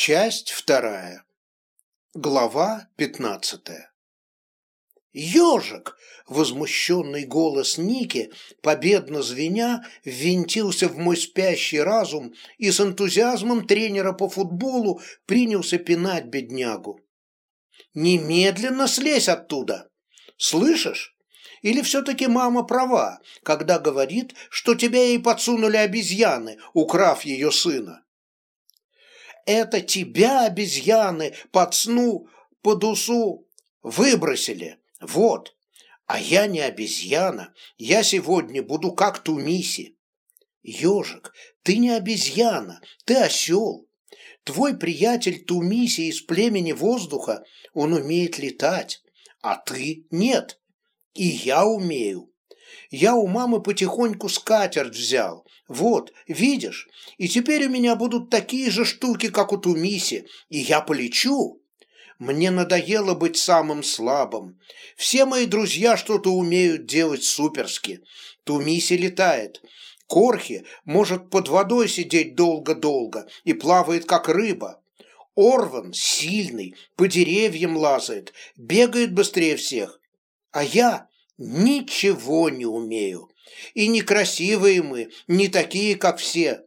Часть вторая. Глава пятнадцатая. «Ежик!» – возмущенный голос Ники, победно звеня, ввинтился в мой спящий разум и с энтузиазмом тренера по футболу принялся пинать беднягу. «Немедленно слезь оттуда! Слышишь? Или все-таки мама права, когда говорит, что тебя ей подсунули обезьяны, украв ее сына?» Это тебя, обезьяны, под сну, под усу выбросили. Вот. А я не обезьяна. Я сегодня буду как Тумиси. Ежик, ты не обезьяна, ты осел. Твой приятель Тумиси из племени воздуха, он умеет летать, а ты нет. И я умею. Я у мамы потихоньку скатерть взял. Вот, видишь? И теперь у меня будут такие же штуки, как у Тумиси, и я полечу. Мне надоело быть самым слабым. Все мои друзья что-то умеют делать суперски. Тумиси летает. Корхи может под водой сидеть долго-долго и плавает, как рыба. Орван сильный, по деревьям лазает, бегает быстрее всех. А я ничего не умею. И некрасивые мы, не такие, как все.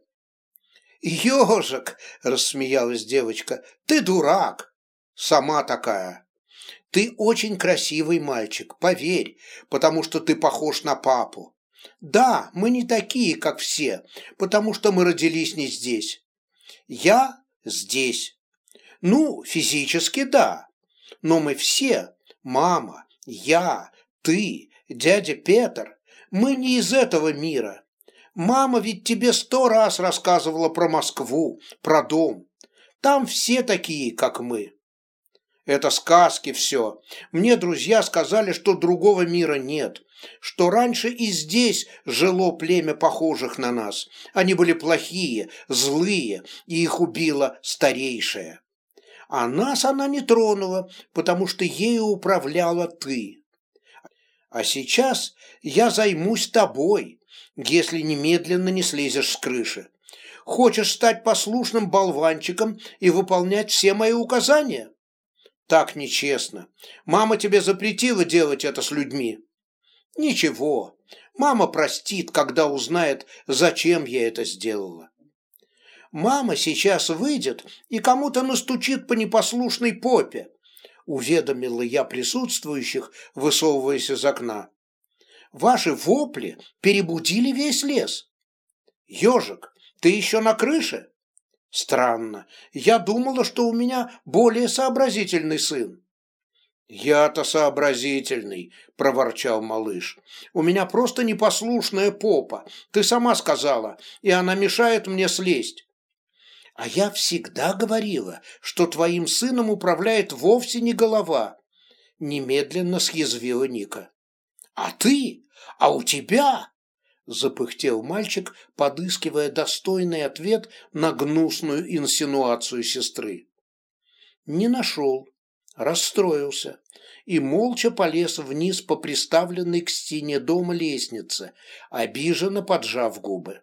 «Ежик!» – рассмеялась девочка. «Ты дурак! Сама такая!» «Ты очень красивый мальчик, поверь, потому что ты похож на папу. Да, мы не такие, как все, потому что мы родились не здесь. Я здесь. Ну, физически да, но мы все, мама, я, ты, дядя Петр, мы не из этого мира. Мама ведь тебе сто раз рассказывала про Москву, про дом. Там все такие, как мы. Это сказки все. Мне друзья сказали, что другого мира нет, что раньше и здесь жило племя похожих на нас. Они были плохие, злые, и их убила старейшая. А нас она не тронула, потому что ею управляла ты. А сейчас я займусь тобой, если немедленно не слезешь с крыши. Хочешь стать послушным болванчиком и выполнять все мои указания? Так нечестно. Мама тебе запретила делать это с людьми. Ничего, мама простит, когда узнает, зачем я это сделала. Мама сейчас выйдет и кому-то настучит по непослушной попе, уведомила я присутствующих, высовываясь из окна. Ваши вопли перебудили весь лес. Ежик, ты еще на крыше? Странно. Я думала, что у меня более сообразительный сын. «Я-то сообразительный», – проворчал малыш. «У меня просто непослушная попа, ты сама сказала, и она мешает мне слезть. А я всегда говорила, что твоим сыном управляет вовсе не голова. Немедленно съязвила Ника. А ты? А у тебя? Запыхтел мальчик, подыскивая достойный ответ на гнусную инсинуацию сестры. Не нашел, расстроился и молча полез вниз по приставленной к стене дома лестнице, обиженно поджав губы.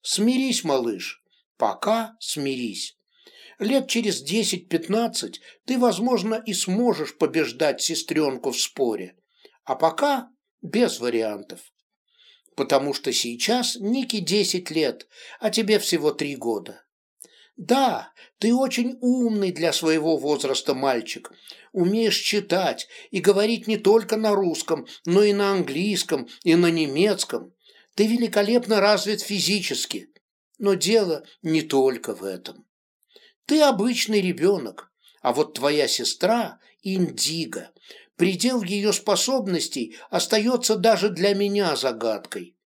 «Смирись, малыш, Пока смирись. Лет через десять-пятнадцать ты, возможно, и сможешь побеждать сестренку в споре. А пока без вариантов. Потому что сейчас Нике десять лет, а тебе всего три года. Да, ты очень умный для своего возраста мальчик. Умеешь читать и говорить не только на русском, но и на английском, и на немецком. Ты великолепно развит физически. Но дело не только в этом. Ты обычный ребенок, а вот твоя сестра – индиго. Предел ее способностей остается даже для меня загадкой.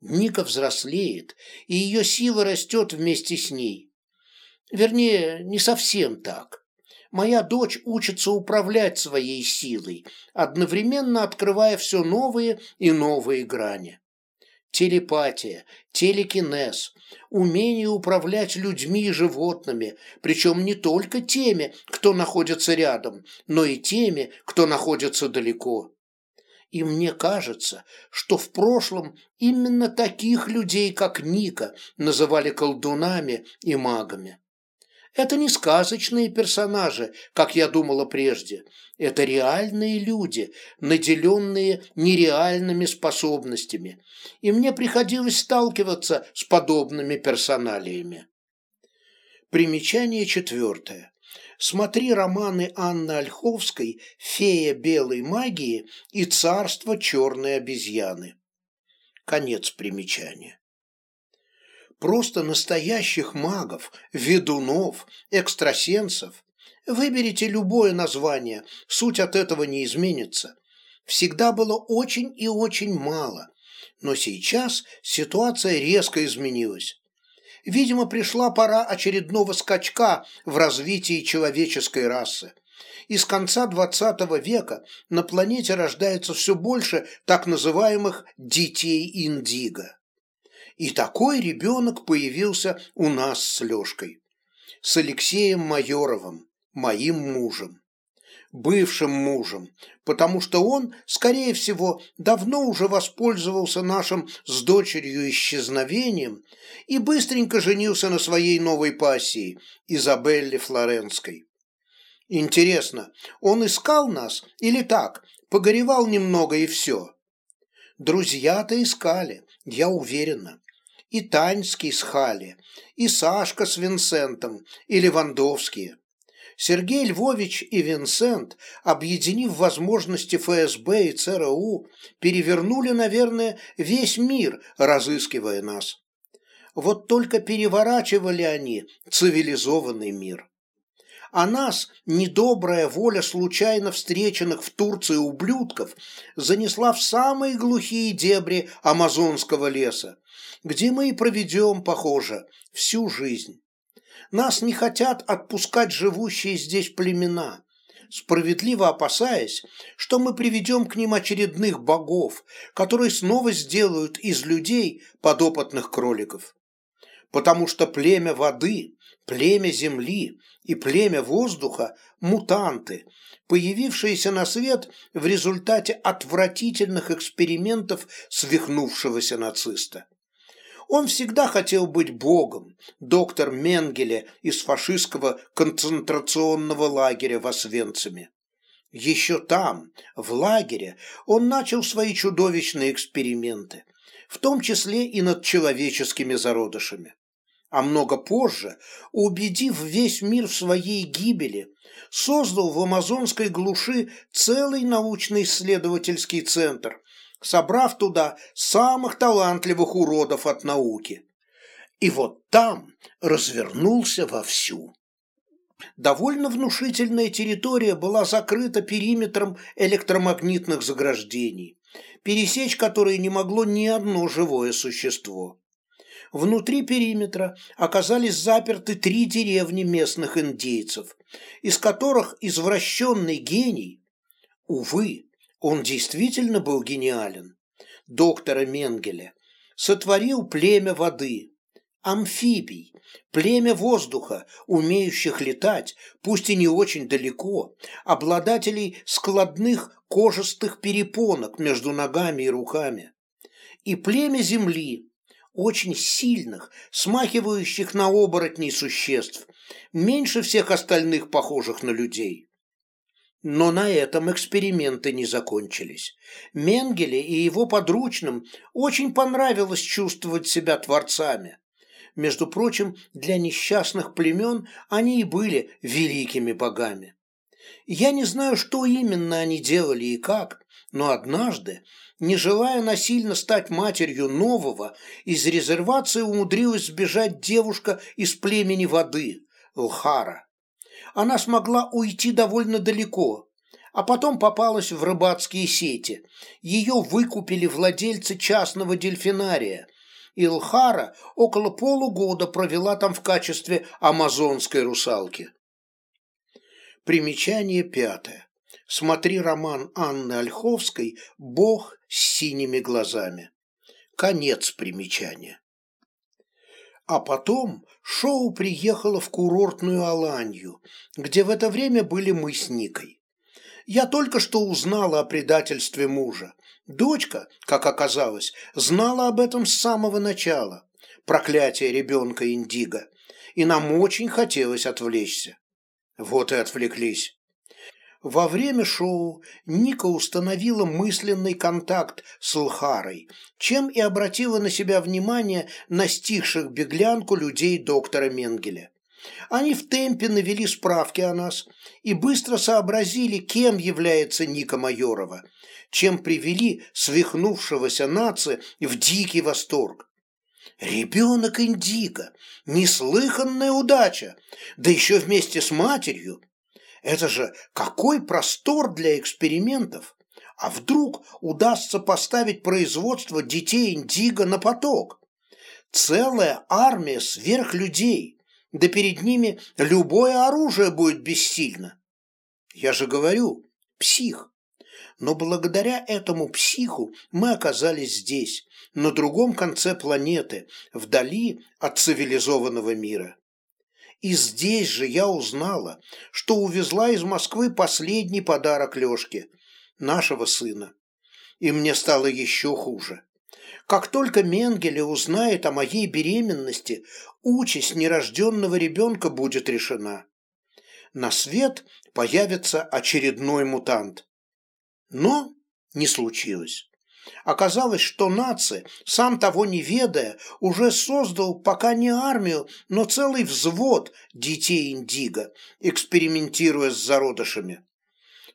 Ника взрослеет, и ее сила растет вместе с ней. Вернее, не совсем так. Моя дочь учится управлять своей силой, одновременно открывая все новые и новые грани телепатия, телекинез, умение управлять людьми и животными, причем не только теми, кто находится рядом, но и теми, кто находится далеко. И мне кажется, что в прошлом именно таких людей, как Ника, называли колдунами и магами. Это не сказочные персонажи, как я думала прежде. Это реальные люди, наделенные нереальными способностями. И мне приходилось сталкиваться с подобными персоналиями. Примечание четвертое. Смотри романы Анны Ольховской «Фея белой магии» и «Царство черной обезьяны». Конец примечания. Просто настоящих магов, ведунов, экстрасенсов. Выберите любое название, суть от этого не изменится. Всегда было очень и очень мало, но сейчас ситуация резко изменилась. Видимо, пришла пора очередного скачка в развитии человеческой расы. И с конца XX века на планете рождается все больше так называемых «детей Индиго». И такой ребенок появился у нас с Лешкой. С Алексеем Майоровым, моим мужем. Бывшим мужем, потому что он, скорее всего, давно уже воспользовался нашим с дочерью исчезновением и быстренько женился на своей новой пассии, Изабелле Флоренской. Интересно, он искал нас или так, погоревал немного и все? Друзья-то искали, я уверена и Таньский с Хали, и Сашка с Винсентом, и Левандовские. Сергей Львович и Винсент, объединив возможности ФСБ и ЦРУ, перевернули, наверное, весь мир, разыскивая нас. Вот только переворачивали они цивилизованный мир. А нас недобрая воля случайно встреченных в Турции ублюдков занесла в самые глухие дебри амазонского леса, где мы и проведем, похоже, всю жизнь. Нас не хотят отпускать живущие здесь племена, справедливо опасаясь, что мы приведем к ним очередных богов, которые снова сделают из людей подопытных кроликов. Потому что племя воды, племя земли и племя воздуха – мутанты, появившиеся на свет в результате отвратительных экспериментов свихнувшегося нациста. Он всегда хотел быть богом, доктор Менгеле из фашистского концентрационного лагеря в Освенциме. Еще там, в лагере, он начал свои чудовищные эксперименты, в том числе и над человеческими зародышами. А много позже, убедив весь мир в своей гибели, создал в амазонской глуши целый научно-исследовательский центр, собрав туда самых талантливых уродов от науки. И вот там развернулся вовсю. Довольно внушительная территория была закрыта периметром электромагнитных заграждений, пересечь которые не могло ни одно живое существо. Внутри периметра оказались заперты три деревни местных индейцев, из которых извращенный гений, увы, он действительно был гениален, доктора Менгеля, сотворил племя воды, амфибий, племя воздуха, умеющих летать, пусть и не очень далеко, обладателей складных кожистых перепонок между ногами и руками, и племя земли, очень сильных, смахивающих на оборотней существ, меньше всех остальных похожих на людей. Но на этом эксперименты не закончились. Менгеле и его подручным очень понравилось чувствовать себя творцами. Между прочим, для несчастных племен они и были великими богами. Я не знаю, что именно они делали и как, но однажды, не желая насильно стать матерью нового, из резервации умудрилась сбежать девушка из племени воды, Лхара она смогла уйти довольно далеко, а потом попалась в рыбацкие сети. Ее выкупили владельцы частного дельфинария. Илхара около полугода провела там в качестве амазонской русалки. Примечание пятое. Смотри роман Анны Ольховской «Бог с синими глазами». Конец примечания. А потом шоу приехало в курортную Аланью, где в это время были мы с Никой. Я только что узнала о предательстве мужа. Дочка, как оказалось, знала об этом с самого начала. Проклятие ребенка Индиго. и нам очень хотелось отвлечься. Вот и отвлеклись. Во время шоу Ника установила мысленный контакт с Лхарой, чем и обратила на себя внимание настигших беглянку людей доктора Менгеля. Они в темпе навели справки о нас и быстро сообразили, кем является Ника Майорова, чем привели свихнувшегося нации в дикий восторг. Ребенок Индиго, неслыханная удача, да еще вместе с матерью – это же какой простор для экспериментов! А вдруг удастся поставить производство детей Индиго на поток? Целая армия сверхлюдей, да перед ними любое оружие будет бессильно. Я же говорю, псих. Но благодаря этому психу мы оказались здесь, на другом конце планеты, вдали от цивилизованного мира. И здесь же я узнала, что увезла из Москвы последний подарок Лешке, нашего сына. И мне стало еще хуже. Как только Менгеле узнает о моей беременности, участь нерожденного ребенка будет решена. На свет появится очередной мутант. Но не случилось. Оказалось, что наци, сам того не ведая, уже создал пока не армию, но целый взвод детей Индиго, экспериментируя с зародышами.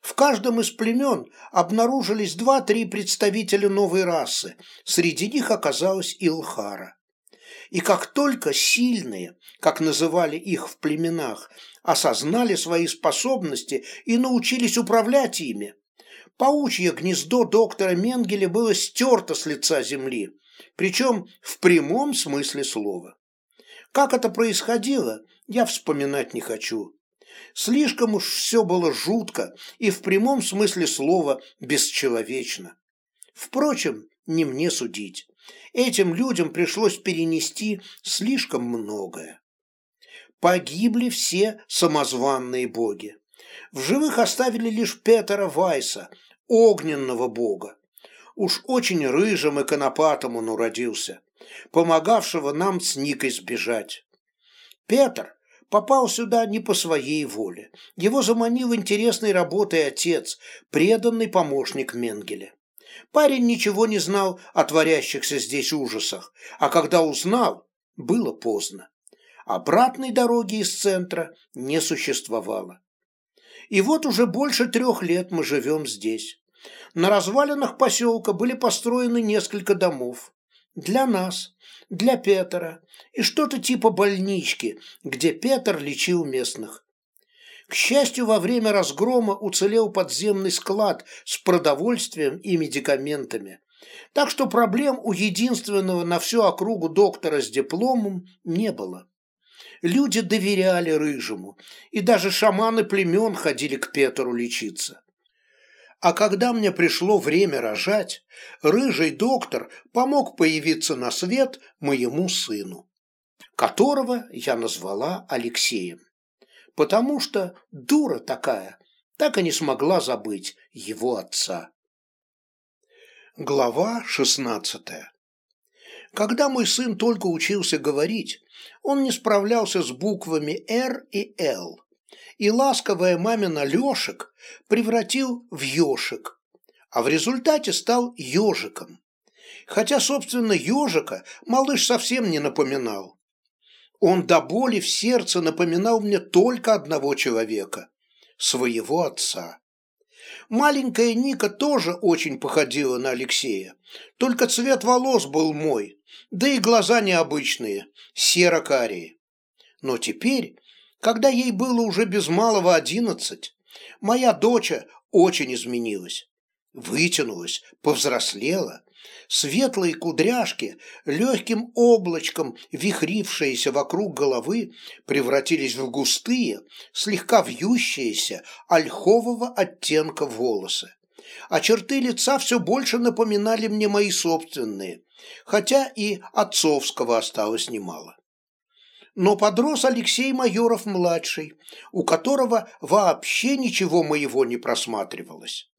В каждом из племен обнаружились два-три представителя новой расы, среди них оказалась Илхара. И как только сильные, как называли их в племенах, осознали свои способности и научились управлять ими, паучье гнездо доктора Менгеля было стерто с лица земли, причем в прямом смысле слова. Как это происходило, я вспоминать не хочу. Слишком уж все было жутко и в прямом смысле слова бесчеловечно. Впрочем, не мне судить. Этим людям пришлось перенести слишком многое. Погибли все самозванные боги. В живых оставили лишь Петера Вайса, огненного бога. Уж очень рыжим и конопатым он уродился, помогавшего нам с Никой сбежать. Петр попал сюда не по своей воле. Его заманил интересной работой отец, преданный помощник Менгеля. Парень ничего не знал о творящихся здесь ужасах, а когда узнал, было поздно. Обратной дороги из центра не существовало. И вот уже больше трех лет мы живем здесь. На развалинах поселка были построены несколько домов. Для нас, для Петра и что-то типа больнички, где Петр лечил местных. К счастью, во время разгрома уцелел подземный склад с продовольствием и медикаментами. Так что проблем у единственного на всю округу доктора с дипломом не было. Люди доверяли Рыжему, и даже шаманы племен ходили к Петру лечиться. А когда мне пришло время рожать, рыжий доктор помог появиться на свет моему сыну, которого я назвала Алексеем, потому что дура такая так и не смогла забыть его отца. Глава шестнадцатая Когда мой сын только учился говорить, он не справлялся с буквами «Р» и «Л», и ласковая мамина Лешек превратил в ешек, а в результате стал ежиком. Хотя, собственно, ежика малыш совсем не напоминал. Он до боли в сердце напоминал мне только одного человека – своего отца. Маленькая Ника тоже очень походила на Алексея, только цвет волос был мой, да и глаза необычные, серо-карие. Но теперь, когда ей было уже без малого одиннадцать, моя доча очень изменилась. Вытянулась, повзрослела, светлые кудряшки, легким облачком вихрившиеся вокруг головы, превратились в густые, слегка вьющиеся, ольхового оттенка волосы. А черты лица все больше напоминали мне мои собственные, хотя и отцовского осталось немало. Но подрос Алексей Майоров-младший, у которого вообще ничего моего не просматривалось.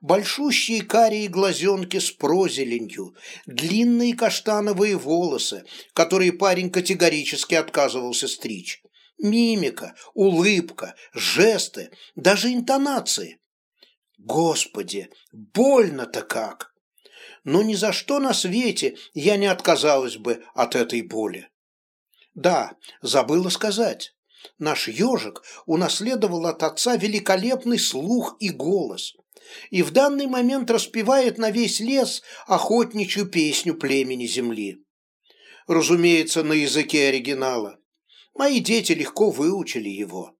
Большущие карие глазенки с прозеленью, длинные каштановые волосы, которые парень категорически отказывался стричь, мимика, улыбка, жесты, даже интонации. Господи, больно-то как! Но ни за что на свете я не отказалась бы от этой боли. Да, забыла сказать. Наш ежик унаследовал от отца великолепный слух и голос, и в данный момент распевает на весь лес охотничью песню племени Земли. Разумеется, на языке оригинала. Мои дети легко выучили его.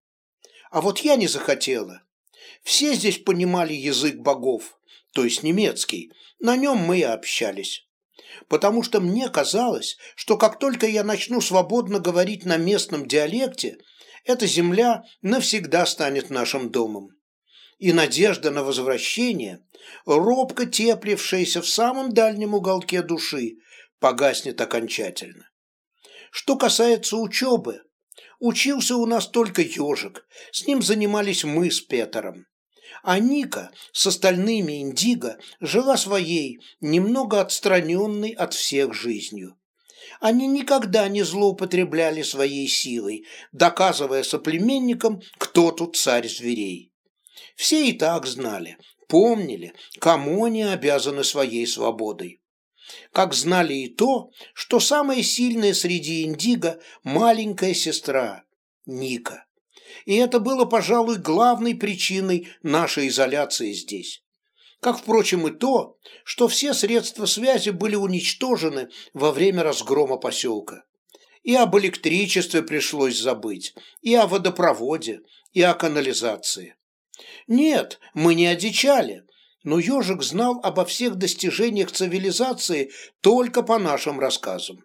А вот я не захотела. Все здесь понимали язык богов, то есть немецкий, на нем мы и общались. Потому что мне казалось, что как только я начну свободно говорить на местном диалекте, эта земля навсегда станет нашим домом. И надежда на возвращение, робко теплившаяся в самом дальнем уголке души, погаснет окончательно. Что касается учебы, учился у нас только ежик, с ним занимались мы с Петером. А Ника с остальными индиго жила своей, немного отстраненной от всех жизнью. Они никогда не злоупотребляли своей силой, доказывая соплеменникам, кто тут царь зверей. Все и так знали, помнили, кому они обязаны своей свободой. Как знали и то, что самая сильная среди индиго – маленькая сестра – Ника. И это было, пожалуй, главной причиной нашей изоляции здесь как, впрочем, и то, что все средства связи были уничтожены во время разгрома поселка. И об электричестве пришлось забыть, и о водопроводе, и о канализации. Нет, мы не одичали, но ежик знал обо всех достижениях цивилизации только по нашим рассказам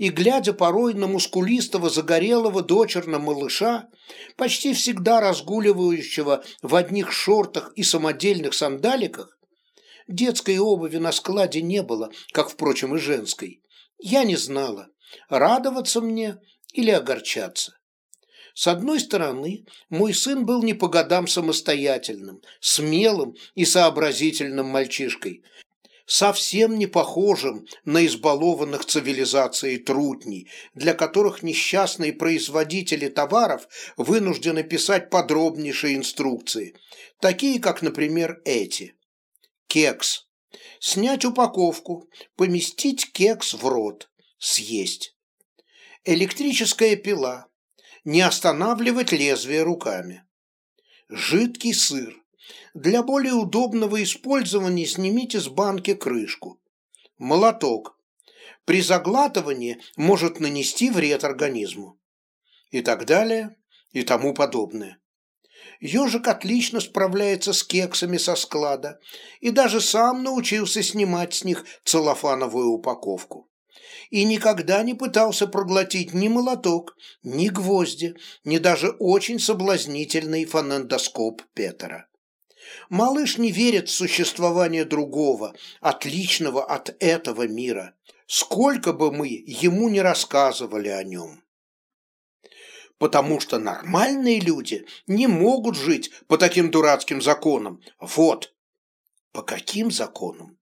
и, глядя порой на мускулистого загорелого дочерно малыша, почти всегда разгуливающего в одних шортах и самодельных сандаликах, детской обуви на складе не было, как, впрочем, и женской, я не знала, радоваться мне или огорчаться. С одной стороны, мой сын был не по годам самостоятельным, смелым и сообразительным мальчишкой, совсем не похожим на избалованных цивилизацией трутней, для которых несчастные производители товаров вынуждены писать подробнейшие инструкции, такие как, например, эти. Кекс. Снять упаковку, поместить кекс в рот, съесть. Электрическая пила. Не останавливать лезвие руками. Жидкий сыр для более удобного использования снимите с банки крышку. Молоток. При заглатывании может нанести вред организму. И так далее, и тому подобное. Ежик отлично справляется с кексами со склада и даже сам научился снимать с них целлофановую упаковку. И никогда не пытался проглотить ни молоток, ни гвозди, ни даже очень соблазнительный фонендоскоп Петера. Малыш не верит в существование другого, отличного от этого мира, сколько бы мы ему не рассказывали о нем. Потому что нормальные люди не могут жить по таким дурацким законам. Вот. По каким законам?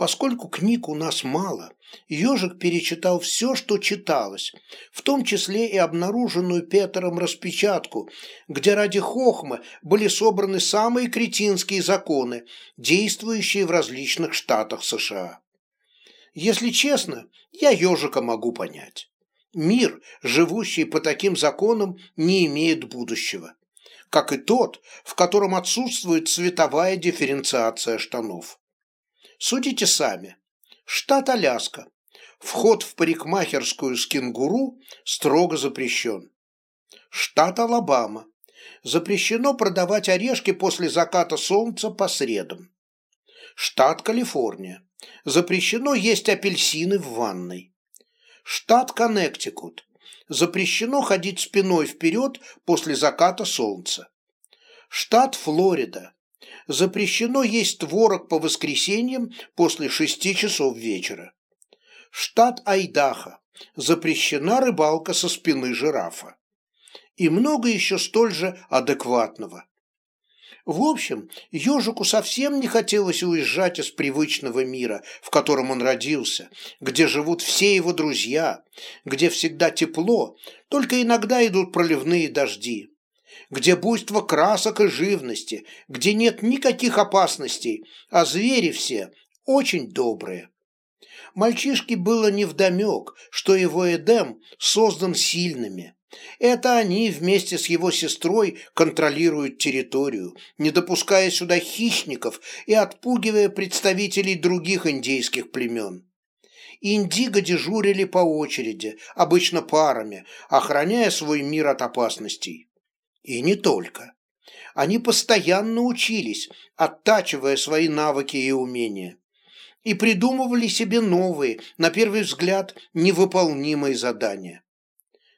Поскольку книг у нас мало, ежик перечитал все, что читалось, в том числе и обнаруженную Петером распечатку, где ради хохмы были собраны самые кретинские законы, действующие в различных штатах США. Если честно, я ежика могу понять. Мир, живущий по таким законам, не имеет будущего, как и тот, в котором отсутствует цветовая дифференциация штанов. Судите сами. Штат Аляска. Вход в парикмахерскую с кенгуру строго запрещен. Штат Алабама. Запрещено продавать орешки после заката солнца по средам. Штат Калифорния. Запрещено есть апельсины в ванной. Штат Коннектикут. Запрещено ходить спиной вперед после заката солнца. Штат Флорида запрещено есть творог по воскресеньям после шести часов вечера. Штат Айдахо. Запрещена рыбалка со спины жирафа. И много еще столь же адекватного. В общем, ежику совсем не хотелось уезжать из привычного мира, в котором он родился, где живут все его друзья, где всегда тепло, только иногда идут проливные дожди, где буйство красок и живности, где нет никаких опасностей, а звери все очень добрые. Мальчишке было невдомек, что его Эдем создан сильными – это они вместе с его сестрой контролируют территорию, не допуская сюда хищников и отпугивая представителей других индейских племен. Индиго дежурили по очереди, обычно парами, охраняя свой мир от опасностей. И не только. Они постоянно учились, оттачивая свои навыки и умения. И придумывали себе новые, на первый взгляд, невыполнимые задания.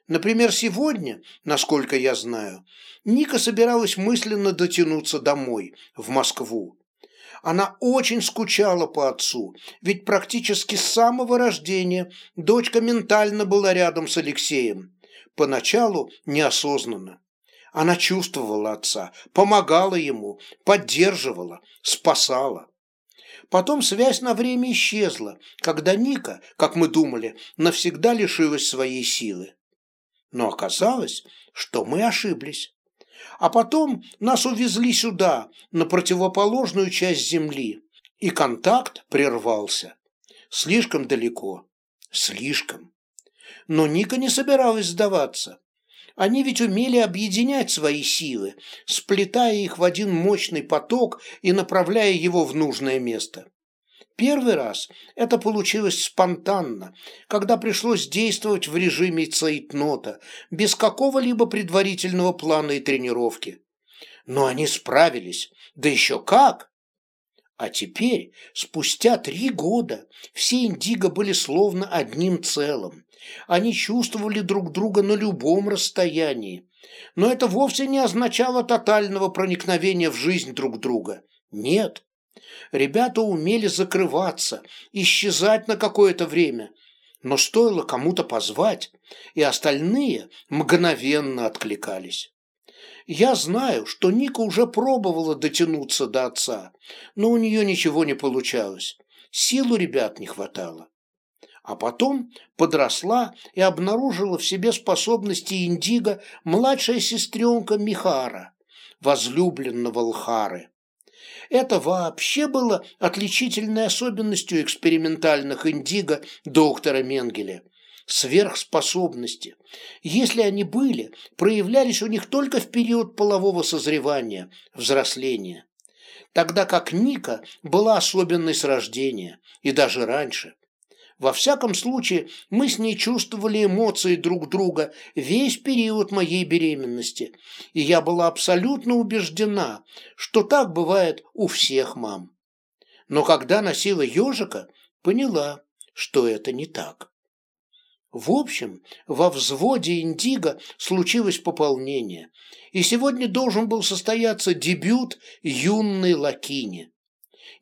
Например, сегодня, насколько я знаю, Ника собиралась мысленно дотянуться домой, в Москву. Она очень скучала по отцу, ведь практически с самого рождения дочка ментально была рядом с Алексеем. Поначалу неосознанно. Она чувствовала отца, помогала ему, поддерживала, спасала. Потом связь на время исчезла, когда Ника, как мы думали, навсегда лишилась своей силы. Но оказалось, что мы ошиблись. А потом нас увезли сюда, на противоположную часть Земли, и контакт прервался. Слишком далеко. Слишком. Но Ника не собиралась сдаваться. Они ведь умели объединять свои силы, сплетая их в один мощный поток и направляя его в нужное место. Первый раз это получилось спонтанно, когда пришлось действовать в режиме цейтнота, без какого-либо предварительного плана и тренировки. Но они справились, да еще как! А теперь, спустя три года, все индиго были словно одним целым. Они чувствовали друг друга на любом расстоянии. Но это вовсе не означало тотального проникновения в жизнь друг друга. Нет, Ребята умели закрываться, исчезать на какое-то время, но стоило кому-то позвать, и остальные мгновенно откликались. Я знаю, что Ника уже пробовала дотянуться до отца, но у нее ничего не получалось. Сил у ребят не хватало. А потом подросла и обнаружила в себе способности Индиго младшая сестренка Михара, возлюбленного Лхары. Это вообще было отличительной особенностью экспериментальных индиго доктора Менгеля. Сверхспособности. Если они были, проявлялись у них только в период полового созревания, взросления. Тогда как Ника была особенной с рождения, и даже раньше. Во всяком случае, мы с ней чувствовали эмоции друг друга весь период моей беременности, и я была абсолютно убеждена, что так бывает у всех мам. Но когда носила ежика, поняла, что это не так. В общем, во взводе «Индиго» случилось пополнение, и сегодня должен был состояться дебют юной Лакини.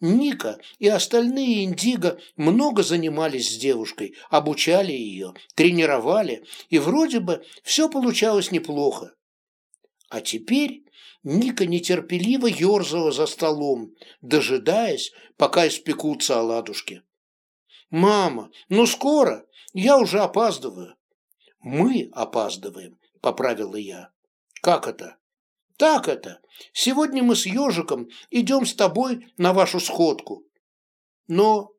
Ника и остальные индиго много занимались с девушкой, обучали ее, тренировали, и вроде бы все получалось неплохо. А теперь Ника нетерпеливо ерзала за столом, дожидаясь, пока испекутся оладушки. «Мама, ну скоро, я уже опаздываю». «Мы опаздываем», — поправила я. «Как это?» Так это. Сегодня мы с ежиком идем с тобой на вашу сходку. Но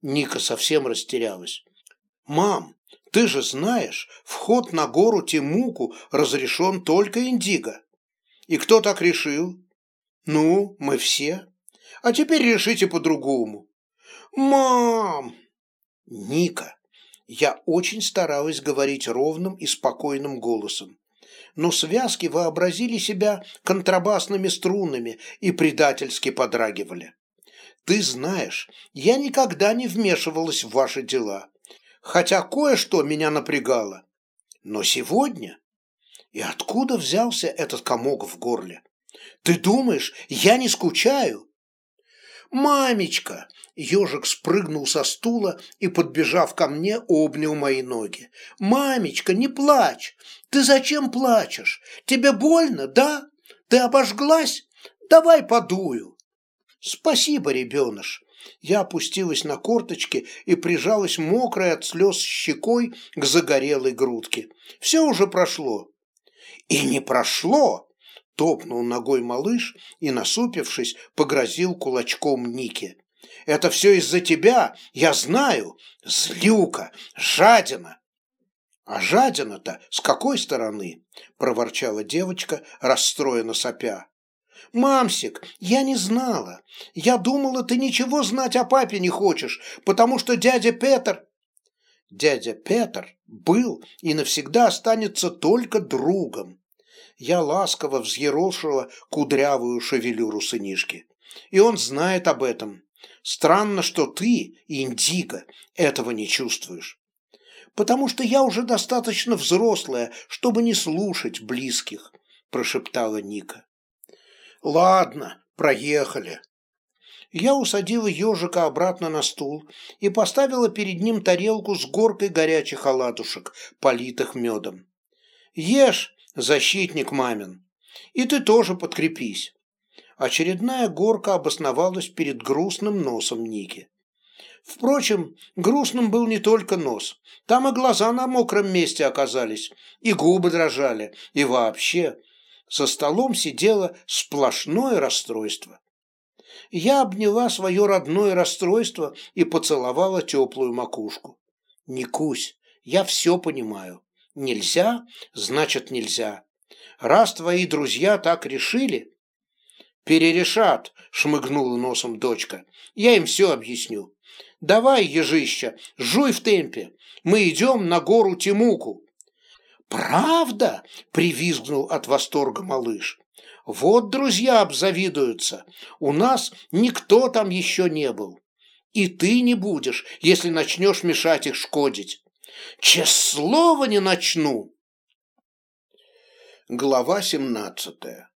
Ника совсем растерялась. Мам, ты же знаешь, вход на гору Тимуку разрешен только Индиго. И кто так решил? Ну, мы все. А теперь решите по-другому. Мам! Ника, я очень старалась говорить ровным и спокойным голосом но связки вообразили себя контрабасными струнами и предательски подрагивали. Ты знаешь, я никогда не вмешивалась в ваши дела, хотя кое-что меня напрягало. Но сегодня... И откуда взялся этот комок в горле? Ты думаешь, я не скучаю? «Мамечка!» Ежик спрыгнул со стула и, подбежав ко мне, обнял мои ноги. «Мамечка, не плачь! Ты зачем плачешь? Тебе больно, да? Ты обожглась? Давай подую. Спасибо, ребеныш. Я опустилась на корточки и прижалась мокрой от слез щекой к загорелой грудке. Все уже прошло. И не прошло, топнул ногой малыш и, насупившись, погрозил кулачком Нике. Это все из-за тебя, я знаю, злюка, жадина. А жадина-то с какой стороны? проворчала девочка, расстроена сопя. «Мамсик, я не знала. Я думала, ты ничего знать о папе не хочешь, потому что дядя Петр...» Дядя Петр был и навсегда останется только другом. Я ласково взъерошила кудрявую шевелюру сынишки. И он знает об этом. Странно, что ты, Индиго, этого не чувствуешь. Потому что я уже достаточно взрослая, чтобы не слушать близких, прошептала Ника. Ладно, проехали. Я усадила ежика обратно на стул и поставила перед ним тарелку с горкой горячих оладушек, политых медом. Ешь, защитник мамин, и ты тоже подкрепись. Очередная горка обосновалась перед грустным носом Ники. Впрочем, грустным был не только нос. Там и глаза на мокром месте оказались, и губы дрожали, и вообще за столом сидело сплошное расстройство. Я обняла свое родное расстройство и поцеловала теплую макушку. «Никусь, я все понимаю. Нельзя, значит нельзя. Раз твои друзья так решили...» «Перерешат», — шмыгнула носом дочка. «Я им все объясню. Давай, ежища, жуй в темпе. Мы идем на гору Тимуку. «Правда?» – привизгнул от восторга малыш. «Вот друзья обзавидуются. У нас никто там еще не был. И ты не будешь, если начнешь мешать их шкодить. Честное слово не начну!» Глава семнадцатая.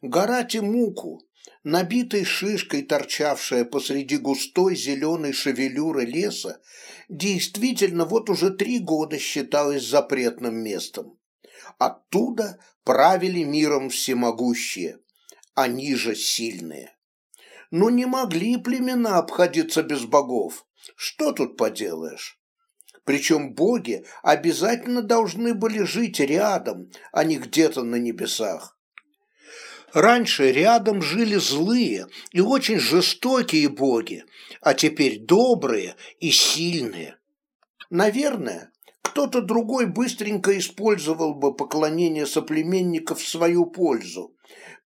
Гора Тимуку набитой шишкой, торчавшая посреди густой зеленой шевелюры леса, действительно вот уже три года считалась запретным местом. Оттуда правили миром всемогущие, они же сильные. Но не могли племена обходиться без богов. Что тут поделаешь? Причем боги обязательно должны были жить рядом, а не где-то на небесах. Раньше рядом жили злые и очень жестокие боги, а теперь добрые и сильные. Наверное, кто-то другой быстренько использовал бы поклонение соплеменников в свою пользу,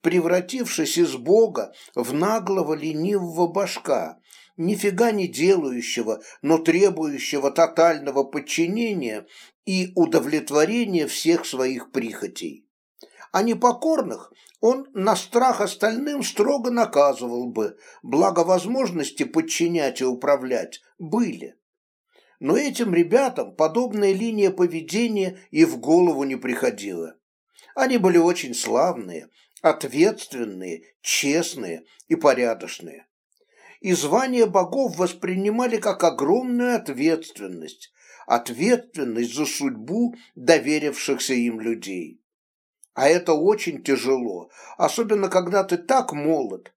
превратившись из бога в наглого ленивого башка, нифига не делающего, но требующего тотального подчинения и удовлетворения всех своих прихотей а непокорных он на страх остальным строго наказывал бы, благо возможности подчинять и управлять были. Но этим ребятам подобная линия поведения и в голову не приходила. Они были очень славные, ответственные, честные и порядочные. И звание богов воспринимали как огромную ответственность, ответственность за судьбу доверившихся им людей. А это очень тяжело, особенно когда ты так молод.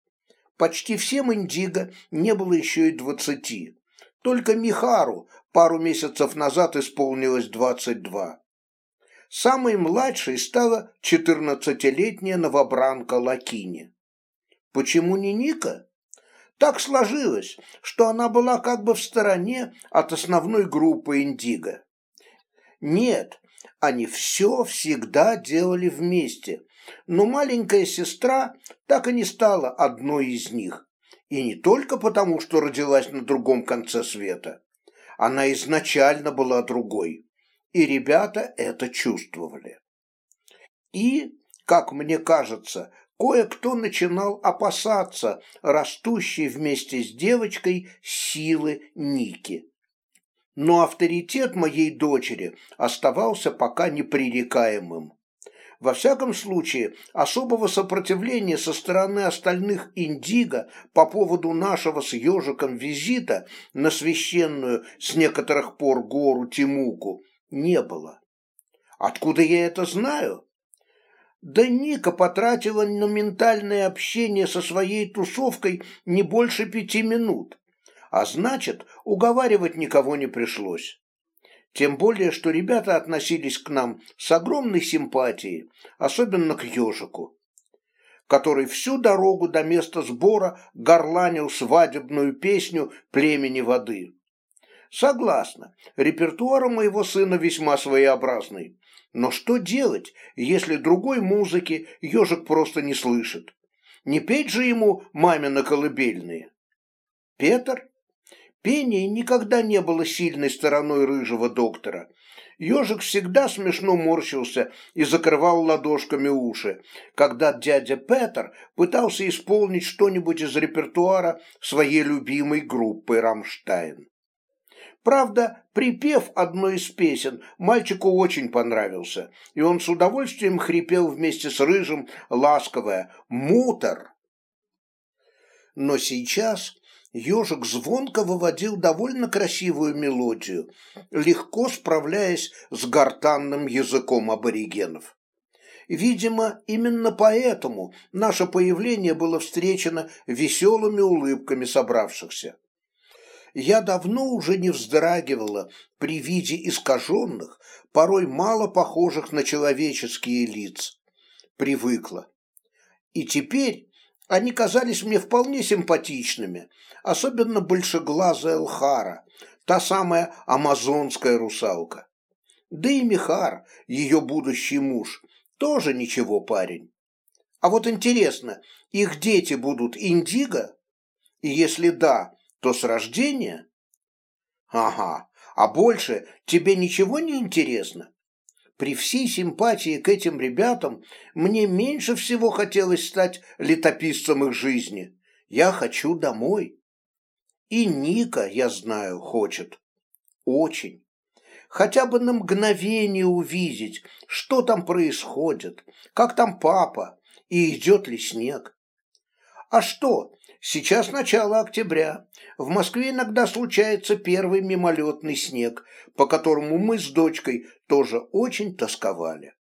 Почти всем индиго не было еще и двадцати. Только Михару пару месяцев назад исполнилось двадцать два. Самой младшей стала четырнадцатилетняя новобранка Лакини. Почему не Ника? Так сложилось, что она была как бы в стороне от основной группы Индиго. Нет, они все всегда делали вместе, но маленькая сестра так и не стала одной из них. И не только потому, что родилась на другом конце света. Она изначально была другой. И ребята это чувствовали. И, как мне кажется, кое-кто начинал опасаться растущей вместе с девочкой силы Ники но авторитет моей дочери оставался пока непререкаемым. Во всяком случае, особого сопротивления со стороны остальных индиго по поводу нашего с ежиком визита на священную с некоторых пор гору Тимуку не было. Откуда я это знаю? Да Ника потратила на ментальное общение со своей тусовкой не больше пяти минут, а значит, уговаривать никого не пришлось. Тем более, что ребята относились к нам с огромной симпатией, особенно к ежику, который всю дорогу до места сбора горланил свадебную песню племени воды. Согласна, репертуар у моего сына весьма своеобразный. Но что делать, если другой музыки ежик просто не слышит? Не петь же ему мамины колыбельные. Петр? Пение никогда не было сильной стороной рыжего доктора. Ежик всегда смешно морщился и закрывал ладошками уши, когда дядя Петр пытался исполнить что-нибудь из репертуара своей любимой группы «Рамштайн». Правда, припев одной из песен мальчику очень понравился, и он с удовольствием хрипел вместе с Рыжим ласковое «Мутор!». Но сейчас ежик звонко выводил довольно красивую мелодию, легко справляясь с гортанным языком аборигенов. Видимо, именно поэтому наше появление было встречено веселыми улыбками собравшихся я давно уже не вздрагивала при виде искаженных, порой мало похожих на человеческие лиц. Привыкла. И теперь они казались мне вполне симпатичными, особенно большеглазая Элхара, та самая амазонская русалка. Да и Михар, ее будущий муж, тоже ничего парень. А вот интересно, их дети будут индиго? И если да, то с рождения? Ага, а больше тебе ничего не интересно? При всей симпатии к этим ребятам мне меньше всего хотелось стать летописцем их жизни. Я хочу домой. И Ника, я знаю, хочет. Очень. Хотя бы на мгновение увидеть, что там происходит, как там папа и идет ли снег. А что, Сейчас начало октября. В Москве иногда случается первый мимолетный снег, по которому мы с дочкой тоже очень тосковали.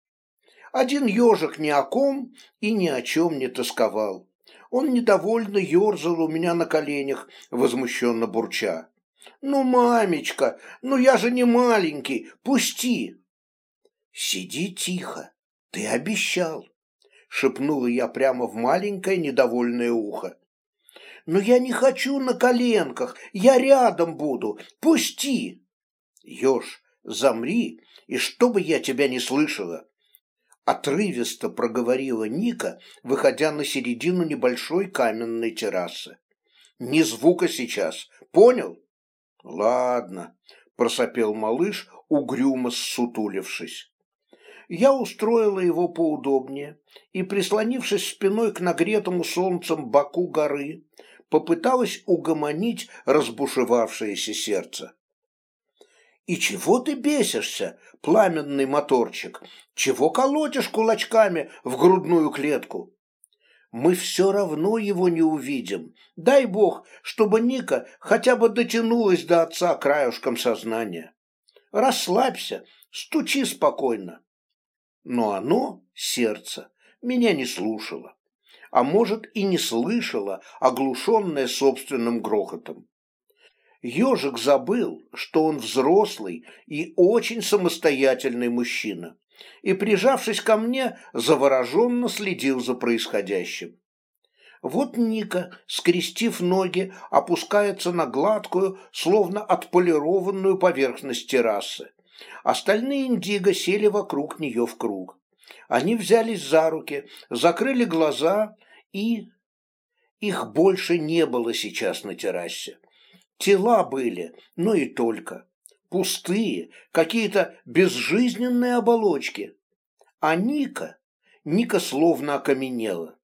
Один ежик ни о ком и ни о чем не тосковал. Он недовольно ерзал у меня на коленях, возмущенно бурча. «Ну, мамечка, ну я же не маленький, пусти!» «Сиди тихо, ты обещал!» шепнула я прямо в маленькое недовольное ухо. «Но я не хочу на коленках, я рядом буду, пусти!» «Еж, замри, и чтобы я тебя не слышала!» Отрывисто проговорила Ника, выходя на середину небольшой каменной террасы. «Ни звука сейчас, понял?» «Ладно», – просопел малыш, угрюмо ссутулившись. Я устроила его поудобнее и, прислонившись спиной к нагретому солнцем боку горы, попыталась угомонить разбушевавшееся сердце. «И чего ты бесишься, пламенный моторчик? Чего колотишь кулачками в грудную клетку?» «Мы все равно его не увидим. Дай бог, чтобы Ника хотя бы дотянулась до отца краешком сознания. Расслабься, стучи спокойно». Но оно, сердце, меня не слушало а может и не слышала, оглушенная собственным грохотом. Ежик забыл, что он взрослый и очень самостоятельный мужчина, и, прижавшись ко мне, завороженно следил за происходящим. Вот Ника, скрестив ноги, опускается на гладкую, словно отполированную поверхность террасы. Остальные индиго сели вокруг нее в круг. Они взялись за руки, закрыли глаза и... Их больше не было сейчас на террасе. Тела были, но и только. Пустые, какие-то безжизненные оболочки. А Ника... Ника словно окаменела.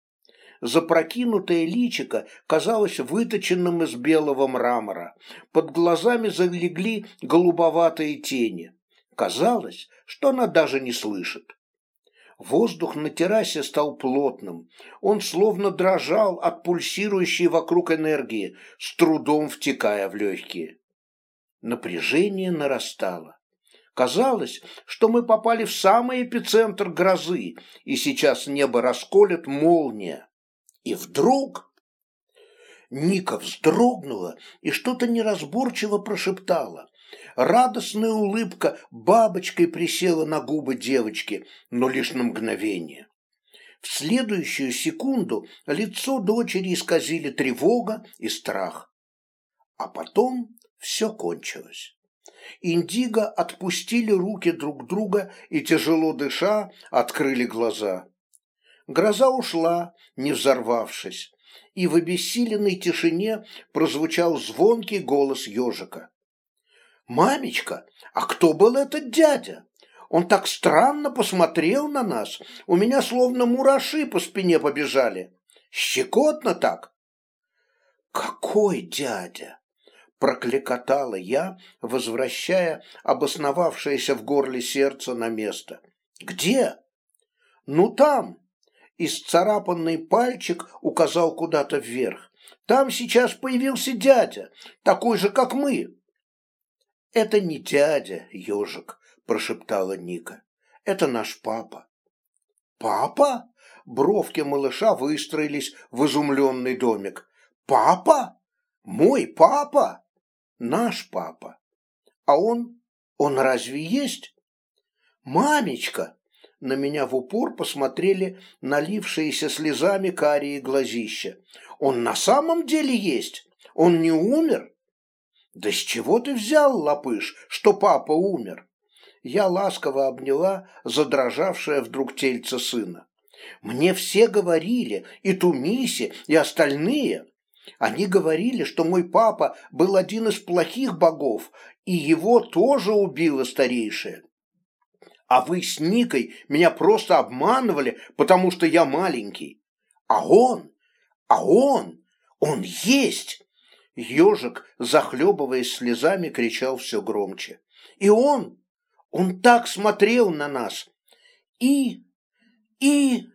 Запрокинутое личико казалось выточенным из белого мрамора. Под глазами залегли голубоватые тени. Казалось, что она даже не слышит. Воздух на террасе стал плотным. Он словно дрожал от пульсирующей вокруг энергии, с трудом втекая в легкие. Напряжение нарастало. Казалось, что мы попали в самый эпицентр грозы, и сейчас небо расколет молния. И вдруг... Ника вздрогнула и что-то неразборчиво прошептала. Радостная улыбка бабочкой присела на губы девочки, но лишь на мгновение. В следующую секунду лицо дочери исказили тревога и страх. А потом все кончилось. Индиго отпустили руки друг друга и, тяжело дыша, открыли глаза. Гроза ушла, не взорвавшись, и в обессиленной тишине прозвучал звонкий голос ежика. «Мамечка, а кто был этот дядя? Он так странно посмотрел на нас, у меня словно мураши по спине побежали. Щекотно так!» «Какой дядя?» прокликотала я, возвращая обосновавшееся в горле сердце на место. «Где?» «Ну там!» Исцарапанный пальчик указал куда-то вверх. «Там сейчас появился дядя, такой же, как мы!» «Это не дядя, ежик», – прошептала Ника. «Это наш папа». «Папа?» Бровки малыша выстроились в изумленный домик. «Папа? Мой папа?» наш папа. А он, он разве есть? Мамечка! На меня в упор посмотрели налившиеся слезами карие глазища. Он на самом деле есть? Он не умер? Да с чего ты взял, лапыш, что папа умер? Я ласково обняла задрожавшее вдруг тельце сына. Мне все говорили, и Тумиси, и остальные, они говорили, что мой папа был один из плохих богов, и его тоже убила старейшая. А вы с Никой меня просто обманывали, потому что я маленький. А он, а он, он есть!» Ежик, захлебываясь слезами, кричал все громче. «И он, он так смотрел на нас! И, и...»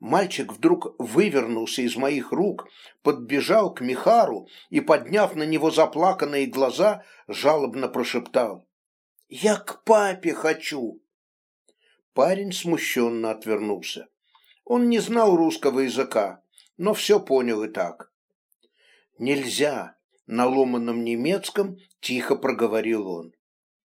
Мальчик вдруг вывернулся из моих рук, подбежал к Михару и, подняв на него заплаканные глаза, жалобно прошептал. «Я к папе хочу!» Парень смущенно отвернулся. Он не знал русского языка, но все понял и так. «Нельзя!» — на ломаном немецком тихо проговорил он.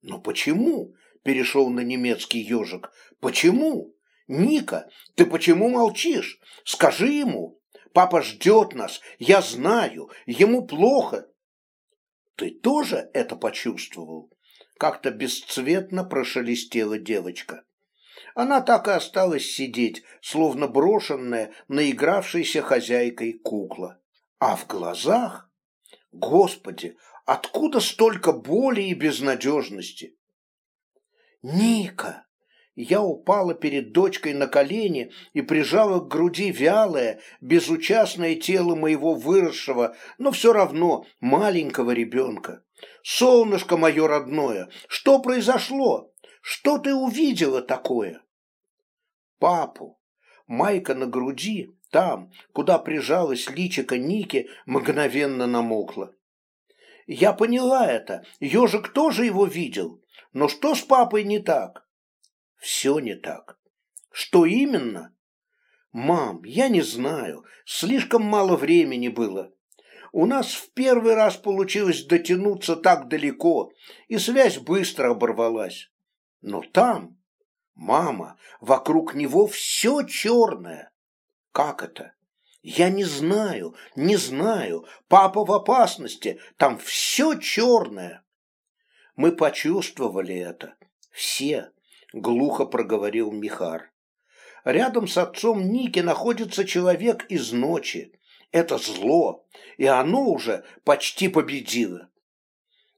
«Но почему?» — перешел на немецкий ежик. «Почему?» «Ника, ты почему молчишь? Скажи ему. Папа ждет нас, я знаю, ему плохо». «Ты тоже это почувствовал?» Как-то бесцветно прошелестела девочка. Она так и осталась сидеть, словно брошенная наигравшейся хозяйкой кукла. А в глазах... Господи, откуда столько боли и безнадежности? «Ника!» Я упала перед дочкой на колени и прижала к груди вялое, безучастное тело моего выросшего, но все равно маленького ребенка. «Солнышко мое родное, что произошло? Что ты увидела такое?» «Папу». Майка на груди, там, куда прижалась личико Ники, мгновенно намокла. Я поняла это, ежик тоже его видел. Но что с папой не так? все не так. Что именно? Мам, я не знаю, слишком мало времени было. У нас в первый раз получилось дотянуться так далеко, и связь быстро оборвалась. Но там, мама, вокруг него все черное. Как это? Я не знаю, не знаю. Папа в опасности, там все черное. Мы почувствовали это. Все глухо проговорил Михар. Рядом с отцом Ники находится человек из ночи. Это зло, и оно уже почти победило.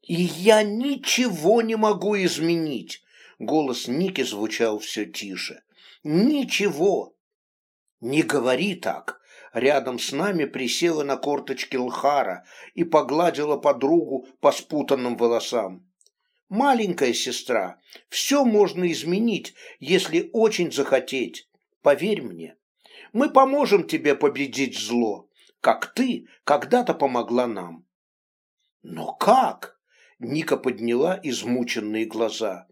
И я ничего не могу изменить. Голос Ники звучал все тише. Ничего. Не говори так. Рядом с нами присела на корточки Лхара и погладила подругу по спутанным волосам. Маленькая сестра, все можно изменить, если очень захотеть. Поверь мне. Мы поможем тебе победить зло, как ты когда-то помогла нам. Но как? Ника подняла измученные глаза.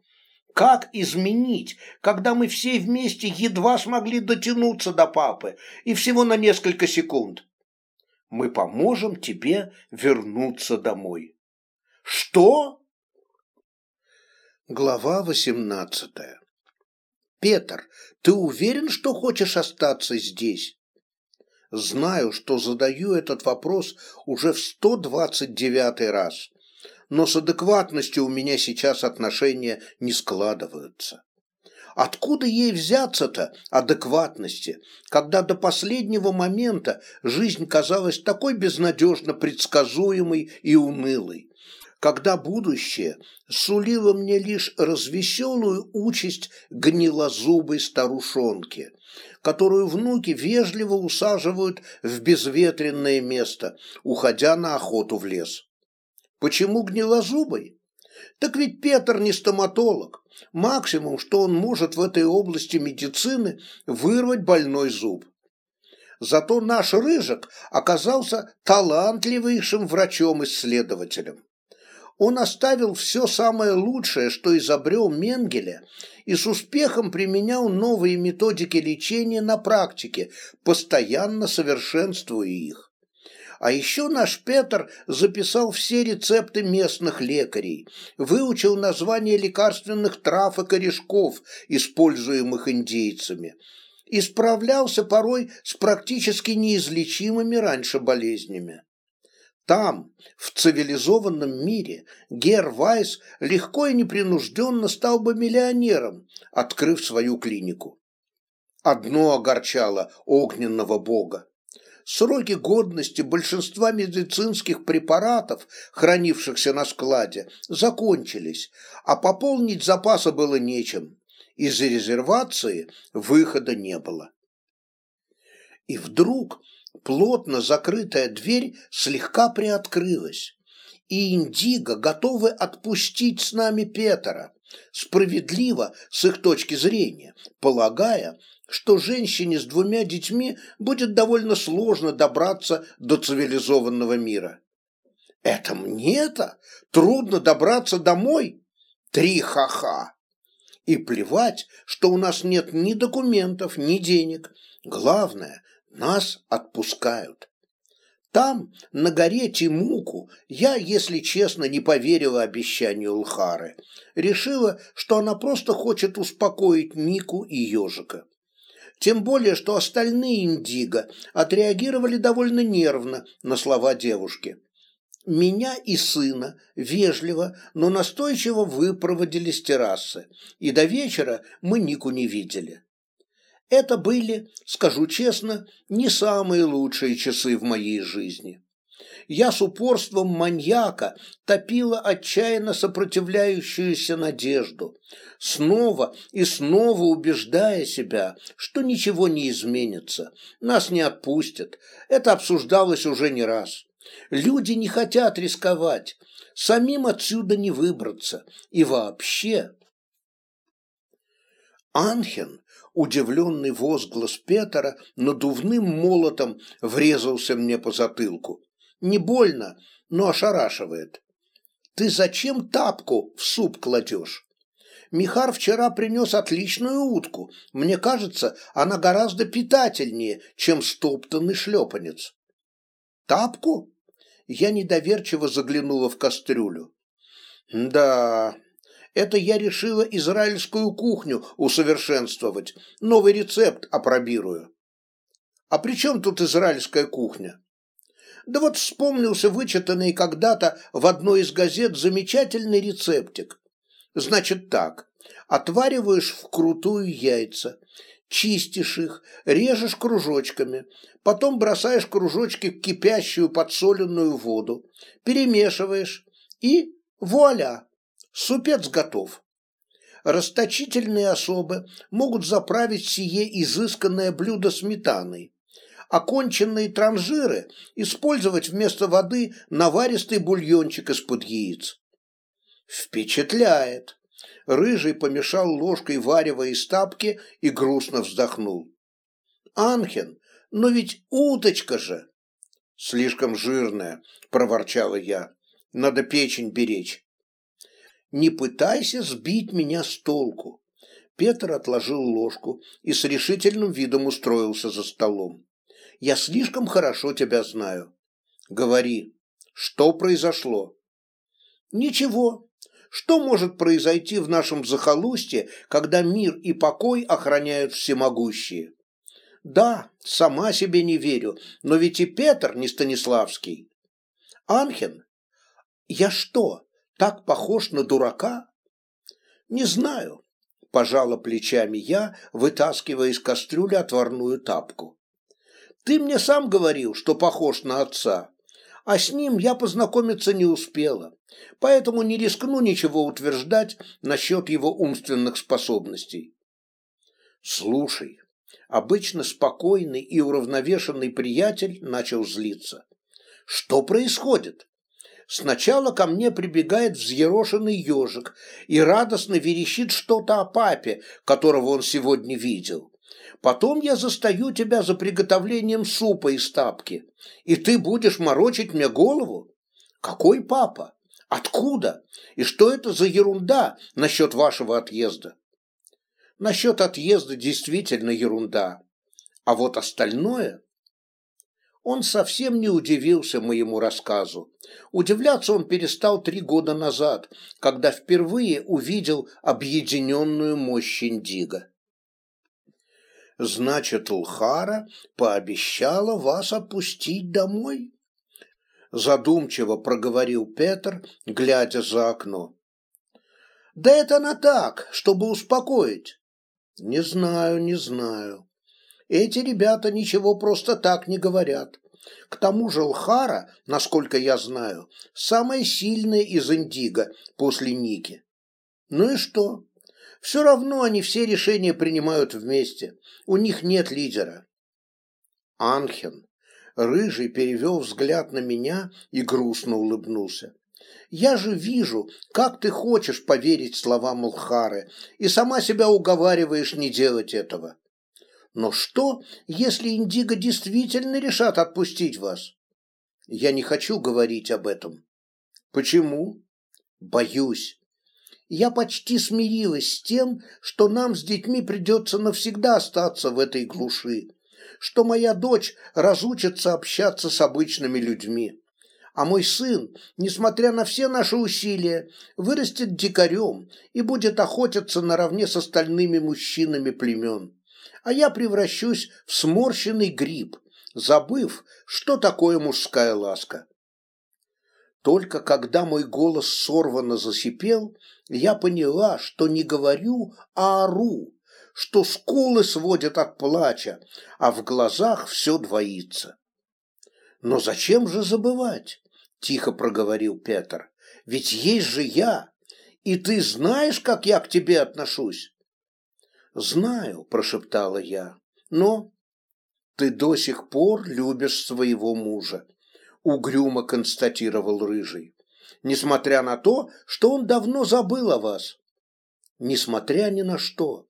Как изменить, когда мы все вместе едва смогли дотянуться до папы, и всего на несколько секунд? Мы поможем тебе вернуться домой. Что? Глава восемнадцатая. Петр, ты уверен, что хочешь остаться здесь? Знаю, что задаю этот вопрос уже в 129 раз но с адекватностью у меня сейчас отношения не складываются. Откуда ей взяться-то адекватности, когда до последнего момента жизнь казалась такой безнадежно предсказуемой и унылой, когда будущее сулило мне лишь развеселую участь гнилозубой старушонки, которую внуки вежливо усаживают в безветренное место, уходя на охоту в лес. Почему гнилозубый? Так ведь Петр не стоматолог. Максимум, что он может в этой области медицины, вырвать больной зуб. Зато наш Рыжик оказался талантливейшим врачом-исследователем. Он оставил все самое лучшее, что изобрел Менгеле, и с успехом применял новые методики лечения на практике, постоянно совершенствуя их. А еще наш Петр записал все рецепты местных лекарей, выучил названия лекарственных трав и корешков, используемых индейцами, и справлялся порой с практически неизлечимыми раньше болезнями. Там, в цивилизованном мире, Гер Вайс легко и непринужденно стал бы миллионером, открыв свою клинику. Одно огорчало огненного бога сроки годности большинства медицинских препаратов, хранившихся на складе, закончились, а пополнить запасы было нечем. Из резервации выхода не было. И вдруг плотно закрытая дверь слегка приоткрылась, и Индиго готовы отпустить с нами Петера, справедливо с их точки зрения, полагая, что женщине с двумя детьми будет довольно сложно добраться до цивилизованного мира. Это мне-то трудно добраться домой? Три ха-ха. И плевать, что у нас нет ни документов, ни денег. Главное, нас отпускают. Там, на горе Тимуку, я, если честно, не поверила обещанию Лхары. Решила, что она просто хочет успокоить Нику и ежика. Тем более, что остальные индиго отреагировали довольно нервно на слова девушки. Меня и сына вежливо, но настойчиво выпроводили с террасы, и до вечера мы Нику не видели. Это были, скажу честно, не самые лучшие часы в моей жизни я с упорством маньяка топила отчаянно сопротивляющуюся надежду, снова и снова убеждая себя, что ничего не изменится, нас не отпустят. Это обсуждалось уже не раз. Люди не хотят рисковать, самим отсюда не выбраться. И вообще... Анхен, удивленный возглас Петера, надувным молотом врезался мне по затылку. Не больно, но ошарашивает. Ты зачем тапку в суп кладешь? Михар вчера принес отличную утку. Мне кажется, она гораздо питательнее, чем стоптанный шлепанец. Тапку? Я недоверчиво заглянула в кастрюлю. Да, это я решила израильскую кухню усовершенствовать. Новый рецепт опробирую. А при чем тут израильская кухня? Да вот вспомнился вычитанный когда-то в одной из газет замечательный рецептик. Значит так, отвариваешь вкрутую яйца, чистишь их, режешь кружочками, потом бросаешь кружочки в кипящую подсоленную воду, перемешиваешь и вуаля, супец готов. Расточительные особы могут заправить сие изысканное блюдо сметаной, оконченные транжиры использовать вместо воды наваристый бульончик из-под яиц. Впечатляет. Рыжий помешал ложкой варева из тапки и грустно вздохнул. Анхен, но ведь уточка же. Слишком жирная, проворчала я. Надо печень беречь. Не пытайся сбить меня с толку. Петр отложил ложку и с решительным видом устроился за столом. Я слишком хорошо тебя знаю. Говори, что произошло? Ничего. Что может произойти в нашем захолустье, когда мир и покой охраняют всемогущие? Да, сама себе не верю, но ведь и Петр не Станиславский. Анхен, я что, так похож на дурака? Не знаю, пожала плечами я, вытаскивая из кастрюли отварную тапку. Ты мне сам говорил, что похож на отца, а с ним я познакомиться не успела, поэтому не рискну ничего утверждать насчет его умственных способностей. Слушай, обычно спокойный и уравновешенный приятель начал злиться. Что происходит? Сначала ко мне прибегает взъерошенный ежик и радостно верещит что-то о папе, которого он сегодня видел. Потом я застаю тебя за приготовлением супа из тапки, и ты будешь морочить мне голову? Какой папа? Откуда? И что это за ерунда насчет вашего отъезда? Насчет отъезда действительно ерунда. А вот остальное... Он совсем не удивился моему рассказу. Удивляться он перестал три года назад, когда впервые увидел объединенную мощь Индиго. «Значит, Лхара пообещала вас отпустить домой?» Задумчиво проговорил Петр, глядя за окно. «Да это она так, чтобы успокоить». «Не знаю, не знаю. Эти ребята ничего просто так не говорят. К тому же Лхара, насколько я знаю, самая сильная из Индиго после Ники. Ну и что? Все равно они все решения принимают вместе. У них нет лидера. Анхен. Рыжий перевел взгляд на меня и грустно улыбнулся. Я же вижу, как ты хочешь поверить словам Лхары и сама себя уговариваешь не делать этого. Но что, если Индиго действительно решат отпустить вас? Я не хочу говорить об этом. Почему? Боюсь. Я почти смирилась с тем, что нам с детьми придется навсегда остаться в этой глуши, что моя дочь разучится общаться с обычными людьми. А мой сын, несмотря на все наши усилия, вырастет дикарем и будет охотиться наравне с остальными мужчинами племен а я превращусь в сморщенный гриб, забыв, что такое мужская ласка. Только когда мой голос сорвано засипел, я поняла, что не говорю, а ору, что скулы сводят от плача, а в глазах все двоится. «Но зачем же забывать?» – тихо проговорил Петр. «Ведь есть же я, и ты знаешь, как я к тебе отношусь. «Знаю», – прошептала я, – «но...» «Ты до сих пор любишь своего мужа», – угрюмо констатировал Рыжий, «несмотря на то, что он давно забыл о вас». «Несмотря ни на что.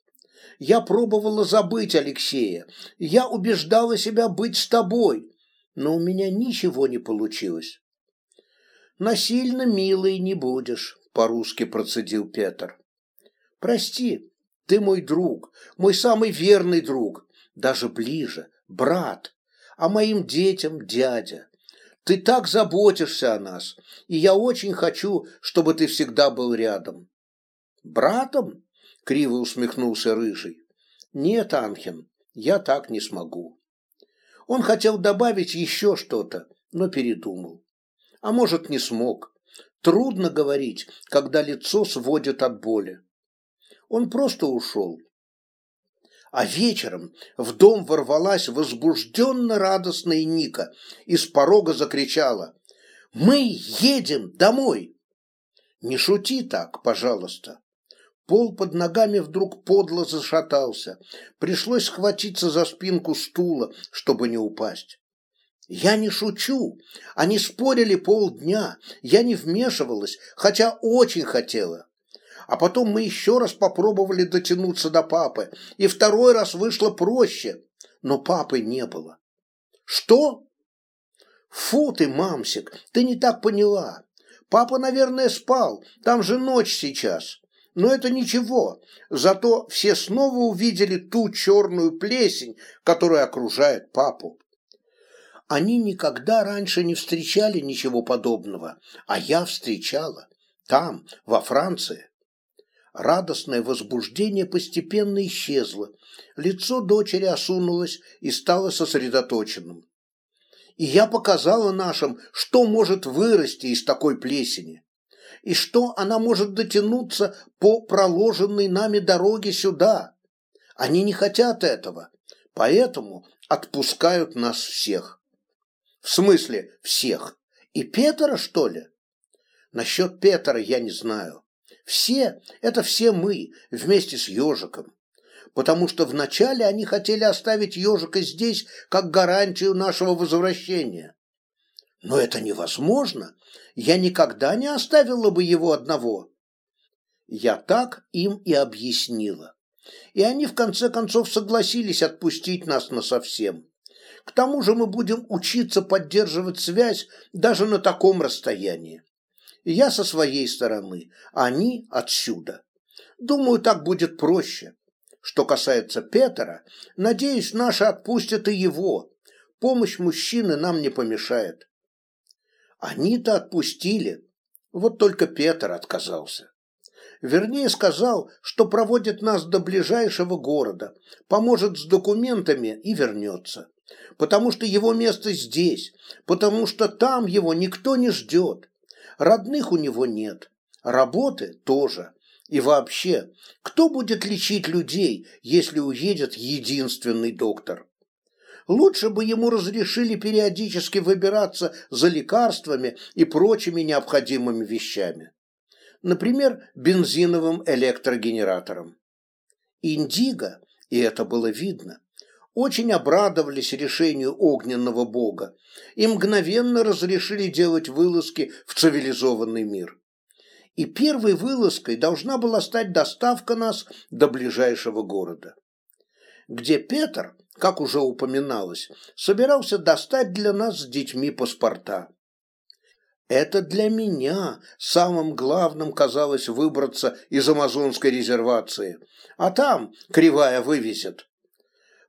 Я пробовала забыть Алексея, я убеждала себя быть с тобой, но у меня ничего не получилось». «Насильно милый не будешь», – по-русски процедил Петр. «Прости, ты мой друг, мой самый верный друг, даже ближе, брат, а моим детям дядя. Ты так заботишься о нас, и я очень хочу, чтобы ты всегда был рядом. Братом? Криво усмехнулся Рыжий. Нет, Анхен, я так не смогу. Он хотел добавить еще что-то, но передумал. А может, не смог. Трудно говорить, когда лицо сводит от боли. Он просто ушел. А вечером в дом ворвалась возбужденно радостная Ника и с порога закричала «Мы едем домой!» «Не шути так, пожалуйста!» Пол под ногами вдруг подло зашатался. Пришлось схватиться за спинку стула, чтобы не упасть. Я не шучу. Они спорили полдня. Я не вмешивалась, хотя очень хотела а потом мы еще раз попробовали дотянуться до папы, и второй раз вышло проще, но папы не было. Что? Фу ты, мамсик, ты не так поняла. Папа, наверное, спал, там же ночь сейчас. Но это ничего, зато все снова увидели ту черную плесень, которая окружает папу. Они никогда раньше не встречали ничего подобного, а я встречала. Там, во Франции. Радостное возбуждение постепенно исчезло. Лицо дочери осунулось и стало сосредоточенным. И я показала нашим, что может вырасти из такой плесени, и что она может дотянуться по проложенной нами дороге сюда. Они не хотят этого, поэтому отпускают нас всех. В смысле всех? И Петра, что ли? Насчет Петра я не знаю. Все – это все мы, вместе с ежиком. Потому что вначале они хотели оставить ежика здесь как гарантию нашего возвращения. Но это невозможно. Я никогда не оставила бы его одного. Я так им и объяснила. И они в конце концов согласились отпустить нас насовсем. К тому же мы будем учиться поддерживать связь даже на таком расстоянии. Я со своей стороны, они отсюда. Думаю, так будет проще. Что касается Петра, надеюсь, наши отпустят и его. Помощь мужчины нам не помешает. Они-то отпустили, вот только Петр отказался. Вернее, сказал, что проводит нас до ближайшего города, поможет с документами и вернется потому что его место здесь, потому что там его никто не ждет. Родных у него нет, работы тоже. И вообще, кто будет лечить людей, если уедет единственный доктор? Лучше бы ему разрешили периодически выбираться за лекарствами и прочими необходимыми вещами. Например, бензиновым электрогенератором. Индиго, и это было видно, очень обрадовались решению огненного бога и мгновенно разрешили делать вылазки в цивилизованный мир. И первой вылазкой должна была стать доставка нас до ближайшего города, где Петр, как уже упоминалось, собирался достать для нас с детьми паспорта. Это для меня самым главным казалось выбраться из амазонской резервации, а там кривая вывезет.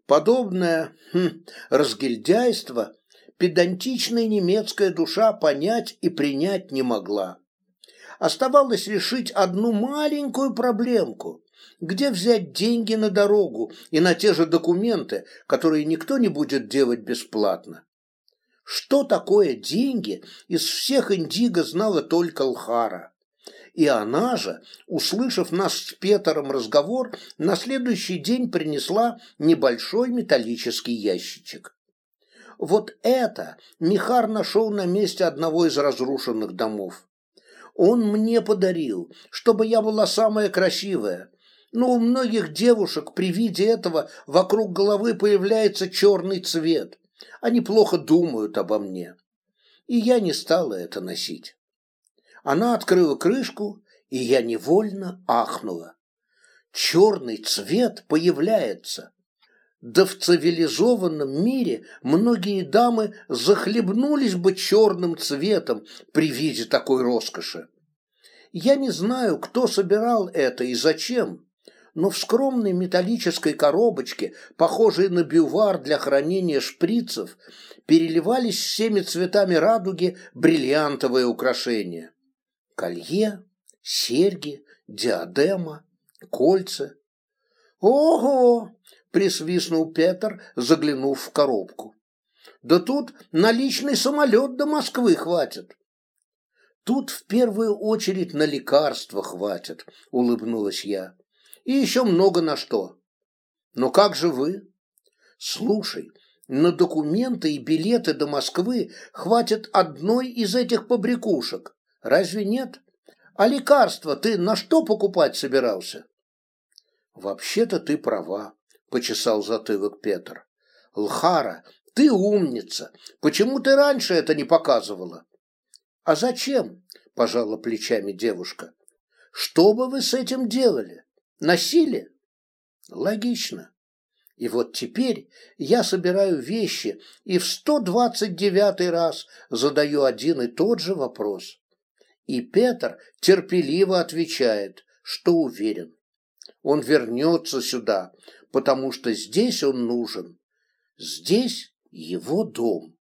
Подобное хм, разгильдяйство педантичная немецкая душа понять и принять не могла. Оставалось решить одну маленькую проблемку – где взять деньги на дорогу и на те же документы, которые никто не будет делать бесплатно. Что такое деньги, из всех индиго знала только Лхара. И она же, услышав наш с Петером разговор, на следующий день принесла небольшой металлический ящичек. Вот это Михар нашел на месте одного из разрушенных домов. Он мне подарил, чтобы я была самая красивая. Но у многих девушек при виде этого вокруг головы появляется черный цвет. Они плохо думают обо мне. И я не стала это носить. Она открыла крышку, и я невольно ахнула. Черный цвет появляется. Да в цивилизованном мире многие дамы захлебнулись бы черным цветом при виде такой роскоши. Я не знаю, кто собирал это и зачем, но в скромной металлической коробочке, похожей на бювар для хранения шприцев, переливались всеми цветами радуги бриллиантовые украшения колье, серьги, диадема, кольца. «Ого!» – присвистнул Петр, заглянув в коробку. «Да тут на личный самолет до Москвы хватит». «Тут в первую очередь на лекарства хватит», – улыбнулась я. «И еще много на что». «Но как же вы?» «Слушай, на документы и билеты до Москвы хватит одной из этих побрякушек. Разве нет? А лекарства ты на что покупать собирался? Вообще-то ты права, почесал затылок Петр. Лхара, ты умница. Почему ты раньше это не показывала? А зачем? Пожала плечами девушка. Что бы вы с этим делали? Носили? Логично. И вот теперь я собираю вещи и в сто двадцать девятый раз задаю один и тот же вопрос И Петр терпеливо отвечает, что уверен. Он вернется сюда, потому что здесь он нужен. Здесь его дом.